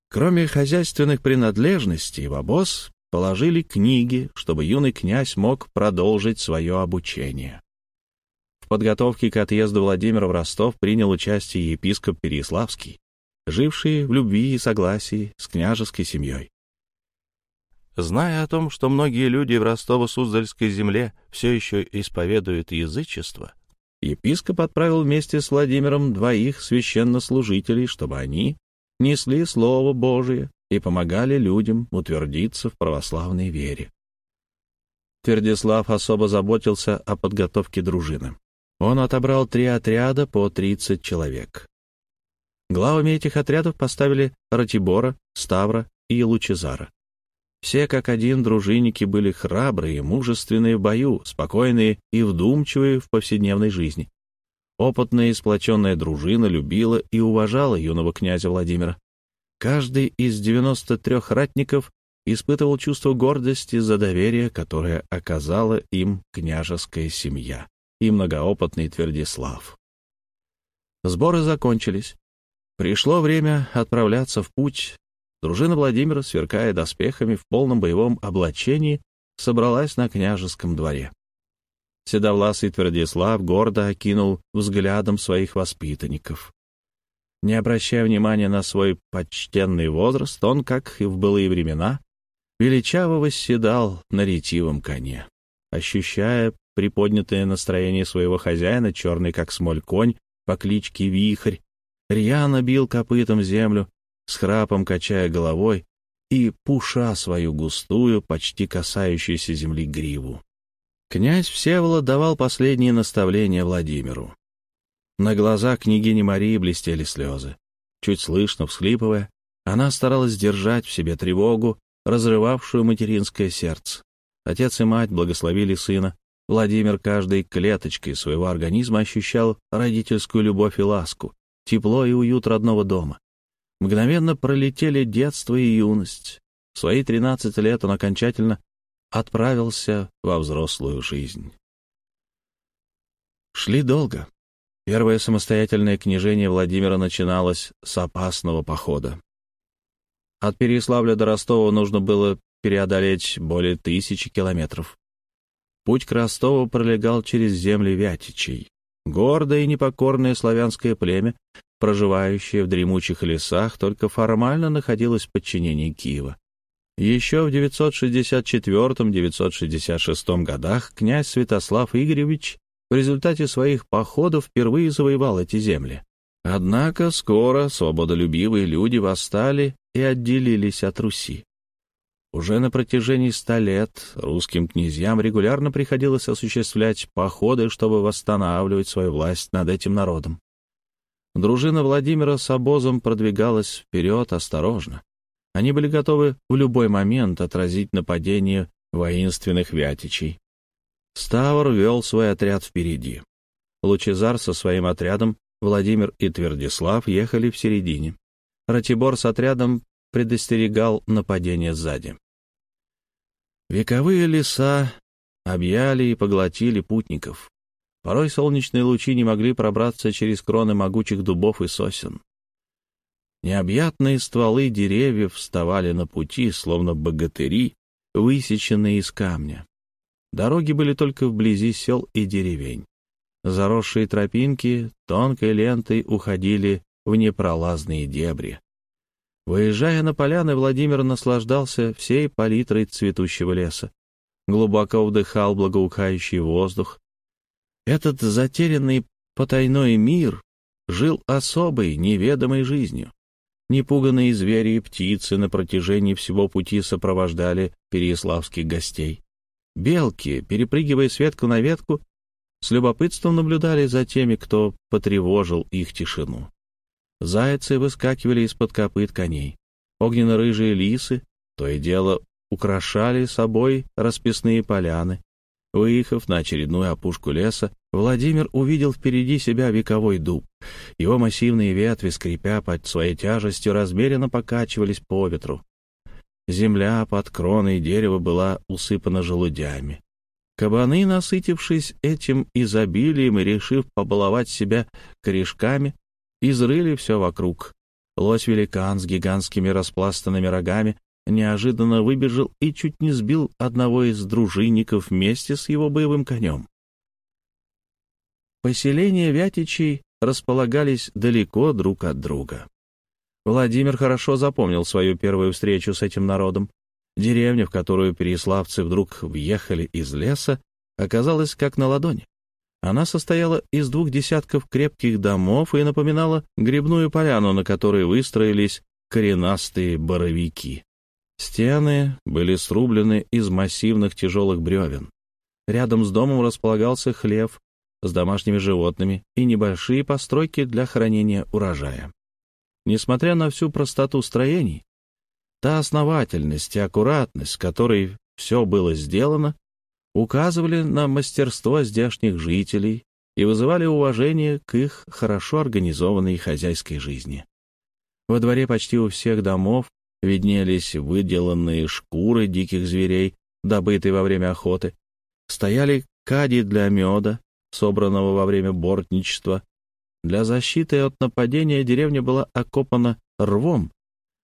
S1: Кроме хозяйственных принадлежностей, в обоз положили книги, чтобы юный князь мог продолжить свое обучение. В подготовке к отъезду Владимира в Ростов принял участие епископ Переяславский, живший в любви и согласии с княжеской семьей. Зная о том, что многие люди в Ростово-Суздальской земле все еще исповедуют язычество, епископ отправил вместе с Владимиром двоих священнослужителей, чтобы они несли Слово Божие и помогали людям утвердиться в православной вере. Твердислав особо заботился о подготовке дружины. Он отобрал три отряда по 30 человек. Главами этих отрядов поставили Ратибора, Ставра и Лучезара. Все как один дружинники были храбрые, мужественные в бою, спокойные и вдумчивые в повседневной жизни. Опытная и сплоченная дружина любила и уважала юного князя Владимира. Каждый из 93 ратников испытывал чувство гордости за доверие, которое оказала им княжеская семья и многоопытный Твердислав. Сборы закончились. Пришло время отправляться в путь. Дружина Владимира, сверкая доспехами в полном боевом облачении, собралась на княжеском дворе. Седовласый Твердислав гордо окинул взглядом своих воспитанников. Не обращая внимания на свой почтенный возраст, он, как и в былые времена, величаво восседал на ретивом коне. Ощущая приподнятое настроение своего хозяина, черный как смоль конь по кличке Вихрь, рьяно бил копытом землю, с храпом качая головой и пуша свою густую, почти касающуюся земли гриву. Князь Всеволод давал последние наставления Владимиру. На глазах княгини Марии блестели слезы. Чуть слышно, всхлипывая, она старалась держать в себе тревогу, разрывавшую материнское сердце. Отец и мать благословили сына. Владимир каждой клеточкой своего организма ощущал родительскую любовь и ласку, тепло и уют родного дома. Мгновенно пролетели детство и юность. В свои 13 лет он окончательно отправился во взрослую жизнь. Шли долго. Первое самостоятельное княжение Владимира начиналось с опасного похода. От Переславля до Ростова нужно было преодолеть более тысячи километров. Путь к Ростову пролегал через земли Вятичей. Гордое и непокорное славянское племя, проживающее в дремучих лесах, только формально находилось в подчинении Киева. Еще в 964-966 годах князь Святослав Игоревич в результате своих походов впервые завоевал эти земли. Однако скоро свободолюбивые люди восстали и отделились от Руси. Уже на протяжении ста лет русским князьям регулярно приходилось осуществлять походы, чтобы восстанавливать свою власть над этим народом. Дружина Владимира с обозом продвигалась вперед осторожно. Они были готовы в любой момент отразить нападение воинственных вятичей. Ставр вел свой отряд впереди. Лучезар со своим отрядом, Владимир и Твердислав ехали в середине. Ратибор с отрядом предостерегал нападение сзади. Вековые леса объяли и поглотили путников. Порой солнечные лучи не могли пробраться через кроны могучих дубов и сосен. Необъятные стволы деревьев вставали на пути, словно богатыри, высеченные из камня. Дороги были только вблизи сел и деревень. Заросшие тропинки тонкой лентой уходили в непролазные дебри. Выезжая на поляны, Владимир наслаждался всей палитрой цветущего леса. Глубоко вдыхал благоухающий воздух. Этот затерянный потайной мир жил особой, неведомой жизнью. Непуганные звери и птицы на протяжении всего пути сопровождали переяславских гостей. Белки, перепрыгивая с ветку на ветку, с любопытством наблюдали за теми, кто потревожил их тишину. Зайцы выскакивали из-под копыт коней. Огненно-рыжие лисы то и дело украшали собой расписные поляны. Выехав на очередную опушку леса, Владимир увидел впереди себя вековой дуб. Его массивные ветви, скрипя под своей тяжестью, размеренно покачивались по ветру. Земля под кроной дерева была усыпана желудями. Кабаны, насытившись этим изобилием и решив побаловать себя корешками, изрыли все вокруг. Лось-великан с гигантскими распластанными рогами неожиданно выбежал и чуть не сбил одного из дружинников вместе с его боевым конем. Поселения Вятичей располагались далеко друг от друга. Владимир хорошо запомнил свою первую встречу с этим народом. Деревня, в которую переславцы вдруг въехали из леса, оказалась как на ладони. Она состояла из двух десятков крепких домов и напоминала грибную поляну, на которой выстроились коренастые боровики. Стены были срублены из массивных тяжелых бревен. Рядом с домом располагался хлев с домашними животными и небольшие постройки для хранения урожая. Несмотря на всю простоту строений, та основательность и аккуратность, с которой все было сделано, указывали на мастерство здешних жителей и вызывали уважение к их хорошо организованной хозяйской жизни. Во дворе почти у всех домов виднелись выделанные шкуры диких зверей, добытые во время охоты, стояли кади для меда, собранного во время бортничества. Для защиты от нападения деревня была окопана рвом,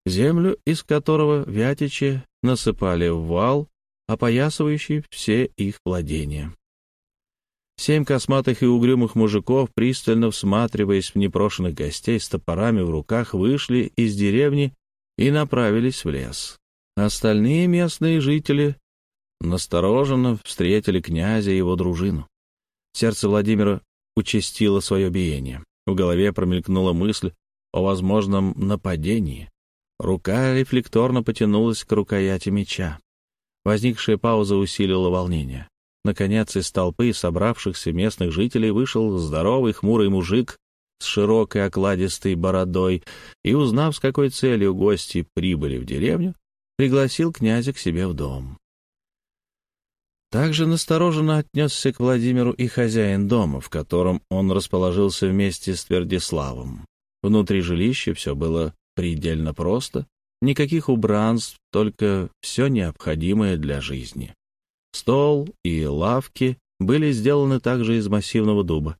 S1: землю из которого вятичи насыпали в вал, опоясывающий все их владения. Семь косматых и угрюмых мужиков, пристально всматриваясь в непрошенных гостей с топорами в руках, вышли из деревни и направились в лес. Остальные местные жители настороженно встретили князя и его дружину. Сердце Владимира участило свое биение. В голове промелькнула мысль о возможном нападении. Рука рефлекторно потянулась к рукояти меча. Возникшая пауза усилила волнение. Наконец, из толпы собравшихся местных жителей вышел здоровый хмурый мужик с широкой окладистой бородой и, узнав, с какой целью гости прибыли в деревню, пригласил князя к себе в дом. Также настороженно отнесся к Владимиру и хозяин дома, в котором он расположился вместе с Твердиславом. Внутри жилища все было предельно просто, никаких убранств, только все необходимое для жизни. Стол и лавки были сделаны также из массивного дуба.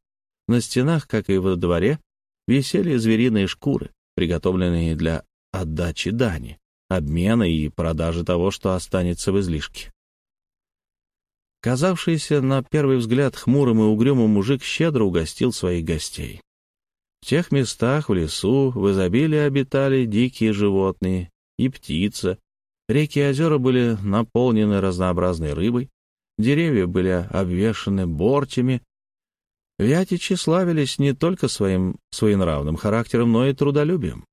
S1: На стенах, как и во дворе, висели звериные шкуры, приготовленные для отдачи дани, обмена и продажи того, что останется в излишке. Казавшийся на первый взгляд хмурым и угрюмым мужик щедро угостил своих гостей. В тех местах в лесу в изобилии обитали дикие животные и птица. Реки и озера были наполнены разнообразной рыбой, деревья были обвешаны бортями. Вятичи славились не только своим своенравным характером, но и трудолюбием.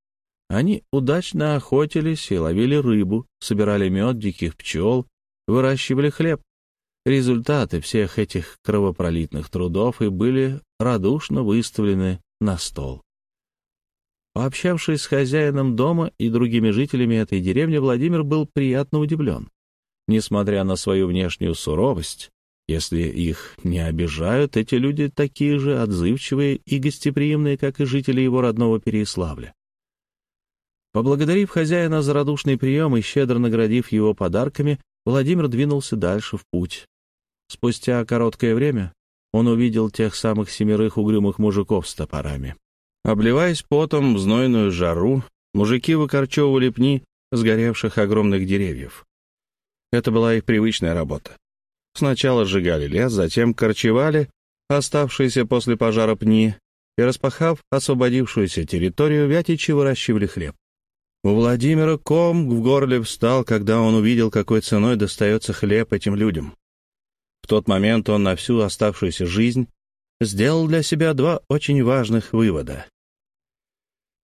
S1: Они удачно охотились и ловили рыбу, собирали мед диких пчел, выращивали хлеб. Результаты всех этих кровопролитных трудов и были радушно выставлены на стол. Пообщавшись с хозяином дома и другими жителями этой деревни, Владимир был приятно удивлен. Несмотря на свою внешнюю суровость, если их не обижают, эти люди такие же отзывчивые и гостеприимные, как и жители его родного Переяславля. Поблагодарив хозяина за радушный прием и щедро наградив его подарками, Владимир двинулся дальше в путь. Спустя короткое время он увидел тех самых семерых угрюмых мужиков с топорами. Обливаясь потом в знойную жару, мужики выкорчевывали пни сгоревших огромных деревьев. Это была их привычная работа. Сначала сжигали лес, затем корчевали оставшиеся после пожара пни и, распахав освободившуюся территорию, вятичи выращивали хлеб. У Владимира ком в горле встал, когда он увидел, какой ценой достается хлеб этим людям. В тот момент он на всю оставшуюся жизнь сделал для себя два очень важных вывода.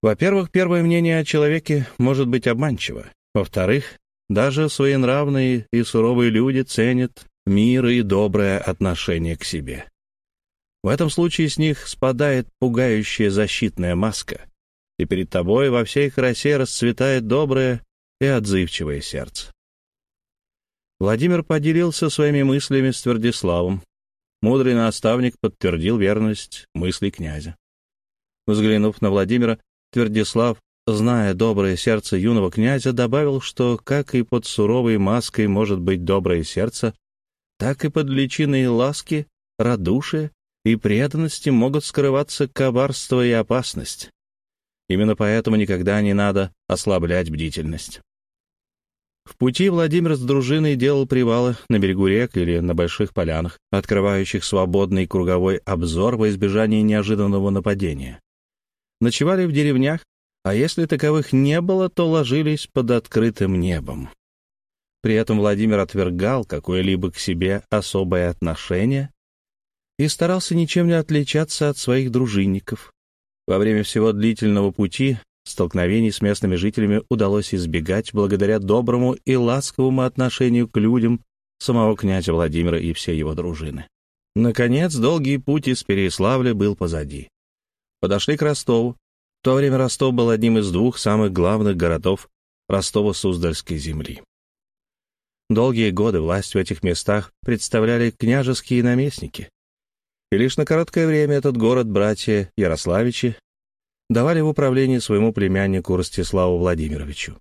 S1: Во-первых, первое мнение о человеке может быть обманчиво. Во-вторых, даже своенравные и суровые люди ценят мир и доброе отношение к себе. В этом случае с них спадает пугающая защитная маска, и перед тобой во всей красе расцветает доброе и отзывчивое сердце. Владимир поделился своими мыслями с Твердиславом. Мудрый наставник подтвердил верность мыслей князя. Взглянув на Владимира, Твердислав, зная доброе сердце юного князя, добавил, что как и под суровой маской может быть доброе сердце, так и под личиной ласки, радушия и преданности могут скрываться коварство и опасность. Именно поэтому никогда не надо ослаблять бдительность. В пути Владимир с дружиной делал привалы на берегу рек или на больших полянах, открывающих свободный круговой обзор во избежание неожиданного нападения. Ночевали в деревнях, а если таковых не было, то ложились под открытым небом. При этом Владимир отвергал какое-либо к себе особое отношение и старался ничем не отличаться от своих дружинников. Во время всего длительного пути Столкновений с местными жителями удалось избегать благодаря доброму и ласковому отношению к людям самого князя Владимира и всей его дружины. Наконец, долгий путь из Переяславля был позади. Подошли к Ростову. В то время Ростов был одним из двух самых главных городов Ростово-Суздальской земли. Долгие годы власть в этих местах представляли княжеские наместники. И лишь на короткое время этот город братья Ярославичи давали в управление своему племяннику Ростиславу Владимировичу.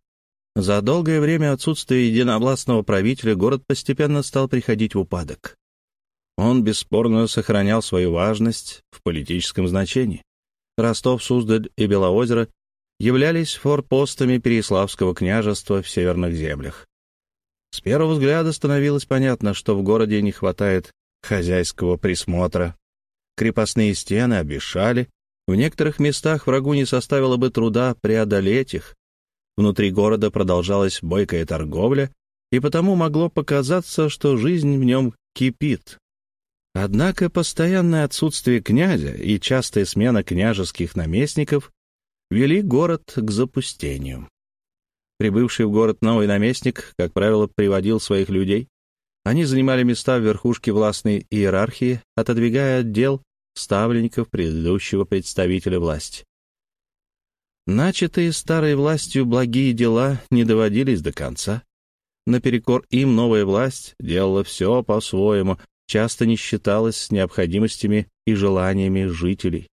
S1: За долгое время отсутствия единовластного правителя город постепенно стал приходить в упадок. Он бесспорно сохранял свою важность в политическом значении. Ростов, Суздаль и Белоозеро являлись форпостами Переяславского княжества в северных землях. С первого взгляда становилось понятно, что в городе не хватает хозяйского присмотра. Крепостные стены обещали, в некоторых местах врагу не составило бы труда преодолеть их. Внутри города продолжалась бойкая торговля, и потому могло показаться, что жизнь в нем кипит. Однако постоянное отсутствие князя и частая смена княжеских наместников вели город к запустению. Прибывший в город новый наместник, как правило, приводил своих людей. Они занимали места в верхушке властной иерархии, отодвигая отдел ставленников предыдущего представителя власти. Начатые старой властью благие дела не доводились до конца. Наперекор им новая власть делала все по-своему, часто не считалась с необходимостями и желаниями жителей.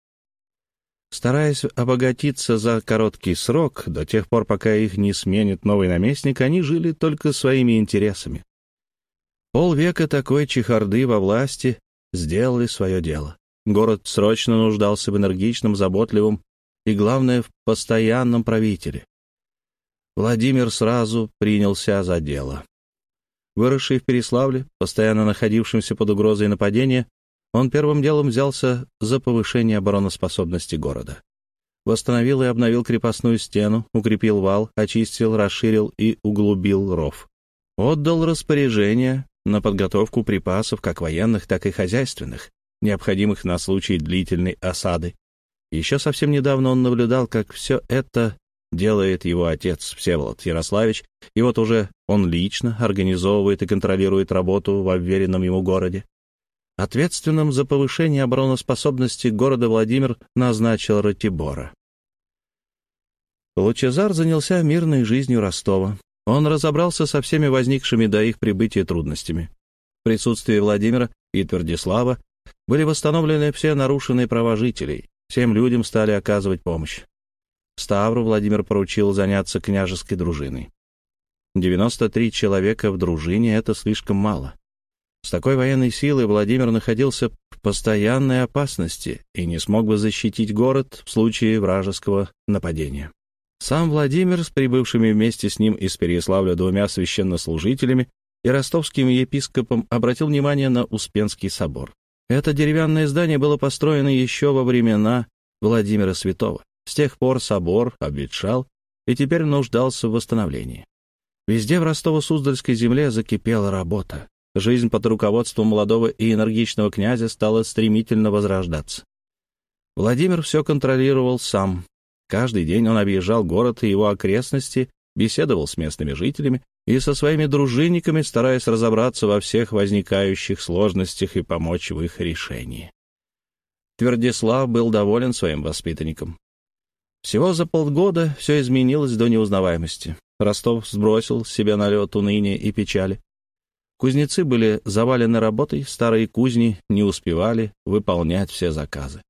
S1: Стараясь обогатиться за короткий срок, до тех пор, пока их не сменит новый наместник, они жили только своими интересами. Полвека такой чехарды во власти сделали свое дело. Город срочно нуждался в энергичном, заботливом и, главное, в постоянном правителе. Владимир сразу принялся за дело. Выросший в Переславле, постоянно находившимся под угрозой нападения, он первым делом взялся за повышение обороноспособности города. Восстановил и обновил крепостную стену, укрепил вал, очистил, расширил и углубил ров. Отдал распоряжение на подготовку припасов как военных, так и хозяйственных, необходимых на случай длительной осады. Еще совсем недавно он наблюдал, как все это делает его отец Всеволод Ярославич, и вот уже он лично организовывает и контролирует работу в обверенном ему городе. Ответственным за повышение обороноспособности города Владимир назначил Ратибора. Лучезар занялся мирной жизнью Ростова. Он разобрался со всеми возникшими до их прибытия трудностями. В присутствии Владимира и Твердислава были восстановлены все нарушенные права жителей, всем людям стали оказывать помощь. Ставру Владимир поручил заняться княжеской дружиной. 93 человека в дружине — это слишком мало. С такой военной силой Владимир находился в постоянной опасности и не смог бы защитить город в случае вражеского нападения. Сам Владимир с прибывшими вместе с ним из Переяславля двумя священнослужителями и ростовским епископом обратил внимание на Успенский собор. Это деревянное здание было построено еще во времена Владимира Святого. С тех пор собор обветшал и теперь нуждался в восстановлении. Везде в Ростово-Суздальской земле закипела работа. Жизнь под руководством молодого и энергичного князя стала стремительно возрождаться. Владимир все контролировал сам. Каждый день он объезжал город и его окрестности, беседовал с местными жителями и со своими дружинниками, стараясь разобраться во всех возникающих сложностях и помочь в их решении. Твердислав был доволен своим воспитанником. Всего за полгода все изменилось до неузнаваемости. Ростов сбросил с себя налет уныния и печали. Кузнецы были завалены работой, старые кузни не успевали выполнять все заказы.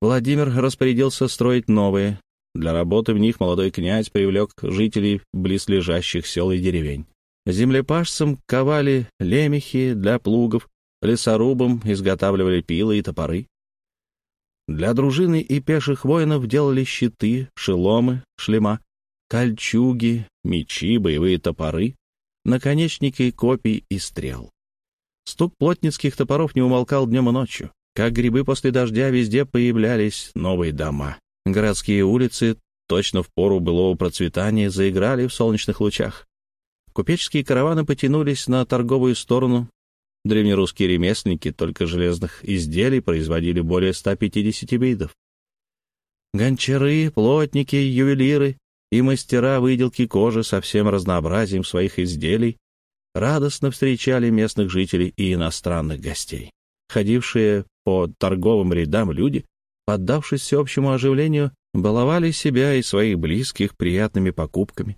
S1: Владимир распорядился строить новые, для работы в них молодой князь привлек жителей близлежащих сел и деревень. Землепашцам ковали лемехи для плугов, лесорубам изготавливали пилы и топоры. Для дружины и пеших воинов делали щиты, шеломы, шлема, кольчуги, мечи, боевые топоры, наконечники копий и стрел. Стук плотницких топоров не умолкал днем и ночью. Как грибы после дождя везде появлялись новые дома. Городские улицы, точно в пору былого процветания, заиграли в солнечных лучах. Купеческие караваны потянулись на торговую сторону. Древнерусские ремесленники только железных изделий производили более 150 видов. Гончары, плотники, ювелиры и мастера выделки кожи со всем разнообразием своих изделий радостно встречали местных жителей и иностранных гостей. Ходившие по торговым рядам люди, поддавшись всеобщему оживлению, баловали себя и своих близких приятными покупками.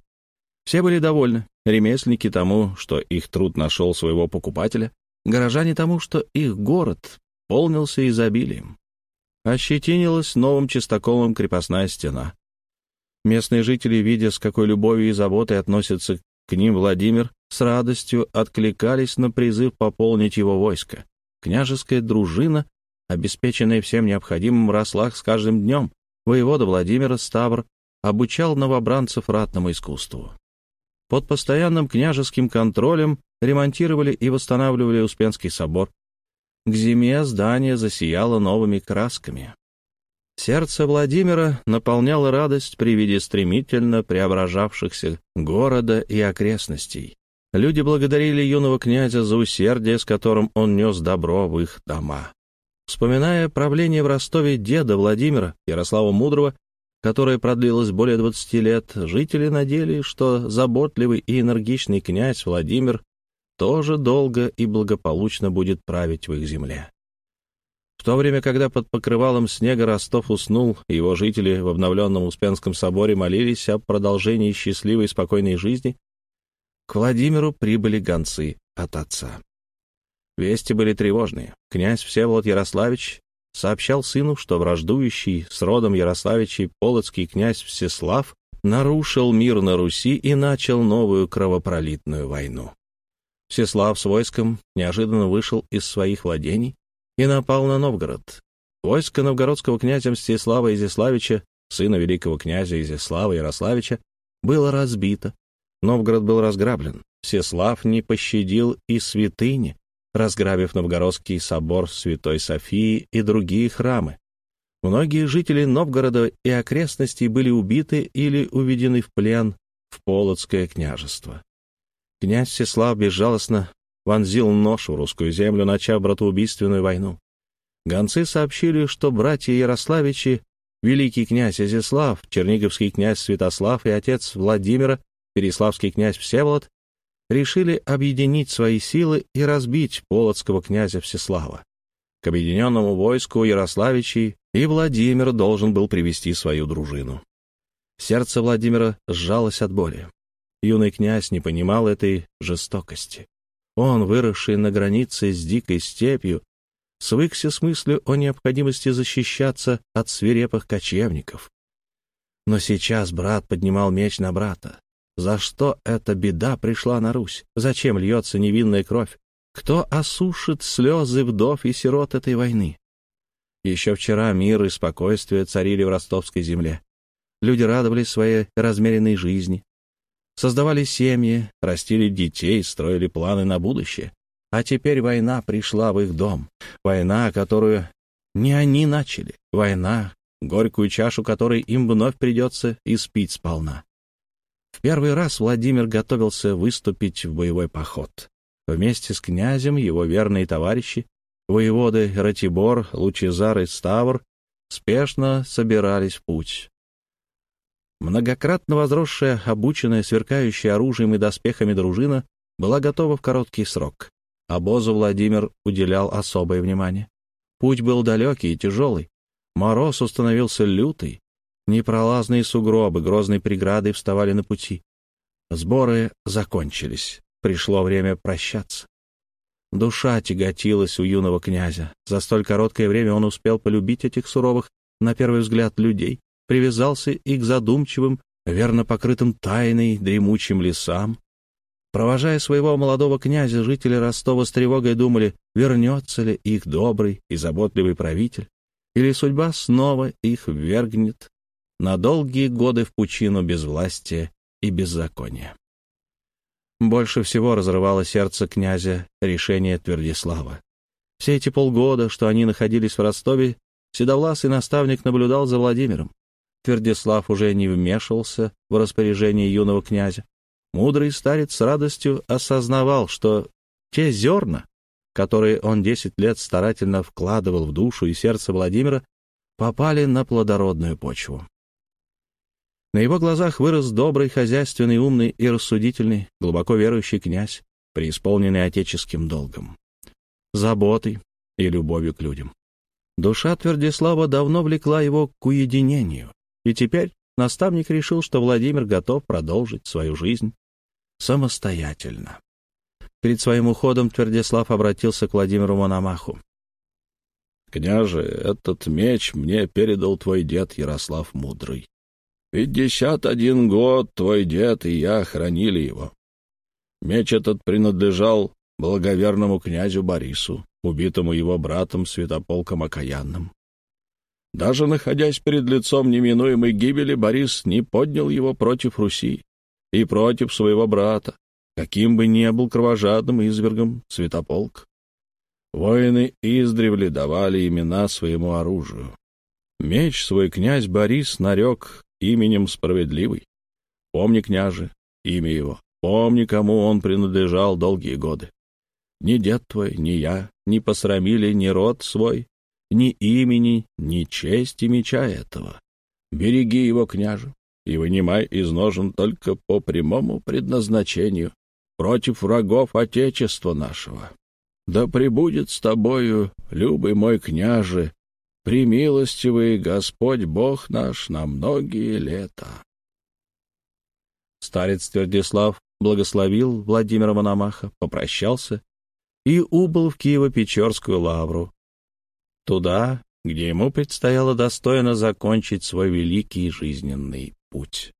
S1: Все были довольны, ремесленники тому, что их труд нашел своего покупателя, горожане тому, что их город полнился изобилием. Ощетинилась новым чистоколом крепостная стена. Местные жители, видя, с какой любовью и заботой относится к ним Владимир, с радостью откликались на призыв пополнить его войско. Княжеская дружина, обеспеченная всем необходимым, росла с каждым днем. Воевода Владимира Ставр обучал новобранцев ратному искусству. Под постоянным княжеским контролем ремонтировали и восстанавливали Успенский собор. К зиме здание засияло новыми красками. Сердце Владимира наполняло радость при виде стремительно преображавшихся города и окрестностей. Люди благодарили юного князя за усердие, с которым он нес добро в их дома. Вспоминая правление в Ростове деда Владимира, Ярослава Мудрого, которое продлилось более 20 лет, жители надеялись, что заботливый и энергичный князь Владимир тоже долго и благополучно будет править в их земле. То время, когда под покрывалом снега Ростов уснул, его жители в обновленном Успенском соборе молились о продолжении счастливой и спокойной жизни, к Владимиру прибыли гонцы от отца. Вести были тревожные. Князь Всеволод Ярославич сообщал сыну, что враждующий с родом Ярославичей полоцкий князь Всеслав нарушил мир на Руси и начал новую кровопролитную войну. Всеслав с войском неожиданно вышел из своих владений и напал на Новгород. Войско новгородского князя Мстислава Изяславича, сына великого князя Изяслава Ярославича, было разбито. Новгород был разграблен. Всеслав не пощадил и святыни, разграбив Новгородский собор Святой Софии и другие храмы. Многие жители Новгорода и окрестностей были убиты или уведены в плен в Полоцкое княжество. Князь Всеслав безжалостно вонзил нож в русскую землю, начав братоубийственную войну. Гонцы сообщили, что братья Ярославичи, великий князь Изяслав, черниговский князь Святослав и отец Владимира, переславский князь Всеволод, решили объединить свои силы и разбить полоцкого князя Всеслава. К объединенному войску Ярославичей и Владимир должен был привести свою дружину. Сердце Владимира сжалось от боли. Юный князь не понимал этой жестокости. Он, выросший на границе с дикой степью, свыкся с мыслью о необходимости защищаться от свирепых кочевников. Но сейчас брат поднимал меч на брата. За что эта беда пришла на Русь? Зачем льется невинная кровь? Кто осушит слезы вдов и сирот этой войны? Еще вчера мир и спокойствие царили в ростовской земле. Люди радовались своей размеренной жизни, создавали семьи, растили детей, строили планы на будущее. А теперь война пришла в их дом. Война, которую не они начали. Война, горькую чашу которой им вновь придется испить сполна. В первый раз Владимир готовился выступить в боевой поход. Вместе с князем его верные товарищи, воеводы Ратибор, Лучезар и Ставр, спешно собирались в путь. Многократно возросшая, обученная, сверкающая оружием и доспехами дружина была готова в короткий срок. Обозу Владимир уделял особое внимание. Путь был далекий и тяжелый. Мороз установился лютый. Непролазные сугробы, грозные преграды вставали на пути. Сборы закончились. Пришло время прощаться. Душа тяготилась у юного князя. За столь короткое время он успел полюбить этих суровых, на первый взгляд, людей, привязался и к задумчивым, верно покрытым тайной, дремучим лесам. Провожая своего молодого князя, жители Ростова с тревогой думали, вернется ли их добрый и заботливый правитель, или судьба снова их ввергнет на долгие годы в пучину безвластия и беззакония. Больше всего разрывало сердце князя решение Твердислава. Все эти полгода, что они находились в Ростове, седовласый наставник наблюдал за Владимиром. Твердислав уже не вмешивался в распоряжение юного князя. Мудрый старец с радостью осознавал, что те зерна, которые он десять лет старательно вкладывал в душу и сердце Владимира, попали на плодородную почву. На его глазах вырос добрый, хозяйственный, умный и рассудительный, глубоко верующий князь, преисполненный отеческим долгом, заботой и любовью к людям. Душа Твердислава давно влекла его к уединению, и теперь наставник решил, что Владимир готов продолжить свою жизнь самостоятельно. Перед своим уходом Твердислав обратился к Владимиру Мономаху.
S2: «Княже, этот меч мне передал твой дед Ярослав Мудрый. Пятьдесят один год твой дед и я хранили его. Меч этот принадлежал благоверному князю Борису, убитому его братом Святополком Окаянным. Даже находясь перед лицом неминуемой гибели, Борис не поднял его против Руси и против своего брата, каким бы ни был кровожадным извергом Святополк. Воины издревле давали имена своему оружию. Меч свой князь Борис нарек именем справедливый. Помни, княже, имя его, помни, кому он принадлежал долгие годы. Ни дед твой, ни я не посрамили ни род свой, ни имени, ни чести меча этого. Береги его, княже, и вынимай из ножен только по прямому предназначению, против врагов Отечества нашего. Да пребудет с тобою, любый мой княже, примилостивый Господь Бог наш на многие лета.
S1: Старец Твердислав благословил Владимира Мономаха, попрощался и убыл в Киево-Печорскую лавру, туда, где ему предстояло достойно закончить свой великий жизненный путь.